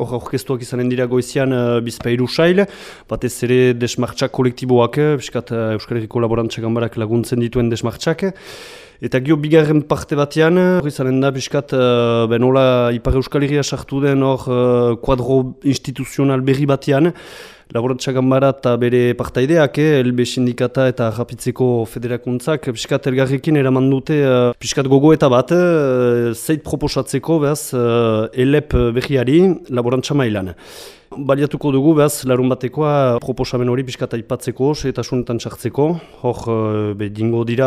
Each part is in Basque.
hor aurkeztuak izanen dira goizian uh, bizpairu sail, batez ere desmartxak kolektiboak, biskat uh, Euskal Herriko Laborantzak Gambarak laguntzen dituen desmartxak, Eta gio bigarren parte batean, hori zaren da, biskat, uh, benola Ipar Euskal Herria sartu den hor uh, kuadro instituzional berri batean, Laborantza Gambara eta bere partaideak, eh, LB Sindikata eta Rapitzeko Federakuntzak, piskat elgarrekin eraman dute, uh, piskat gogo eta bat, uh, zeit proposatzeko, behaz, uh, elep berriari laborantza mailan. Baliatuko dugu, behaz, larun batekoa proposamen hori piskata ipatzeko, eta sunetan txartzeko. Hor, eh, be, dingo dira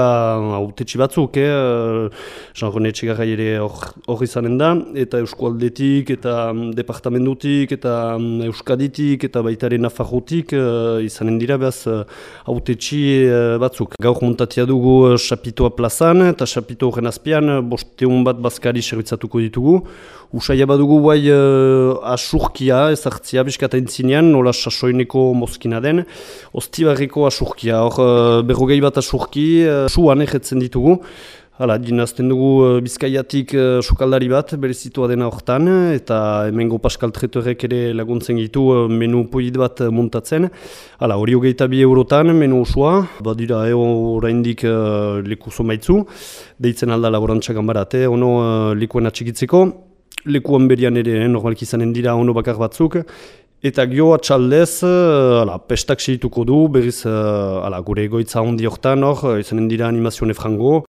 autetxi batzuk, eh? Jean-René Txegarra ere hor izanen da, eta Euskualdetik, eta mm, Departamentutik, eta mm, Euskaditik, eta baitare Nafarrotik, eh, izanen dira, behaz, autetxi batzuk. Gaur montatia dugu Chapitoa plazan, eta Chapito horren azpian, bosteun bat bazkari servitzatuko ditugu. Usai badugu guai uh, asurkia ezartzia biskata entzinean, nola sasoineko mozkina den. Ostibarriko asurkia, hor uh, berrogei bat asurki, uh, suan egetzen ditugu. Hala, dinazten dugu uh, bizkaiatik uh, sukaldari bat, berezitua dena hortan, eta hemengo Pascal Tretorek ere laguntzen gitu uh, menu poid bat montatzen. Hala, hori hogeita bi eurotan, menu osua, badira eo oraindik uh, leku zomaitzu, deitzen alda laborantzakan barate, ono uh, lekuen atxikitzeko lekuan berian ere, eh, normalki izanen dira ono bakar batzuk, eta gio atxaldez, uh, ala, pestak segituko du, berriz uh, ala, gure egoitza hondi hortan hor, izanen dira animazione frango,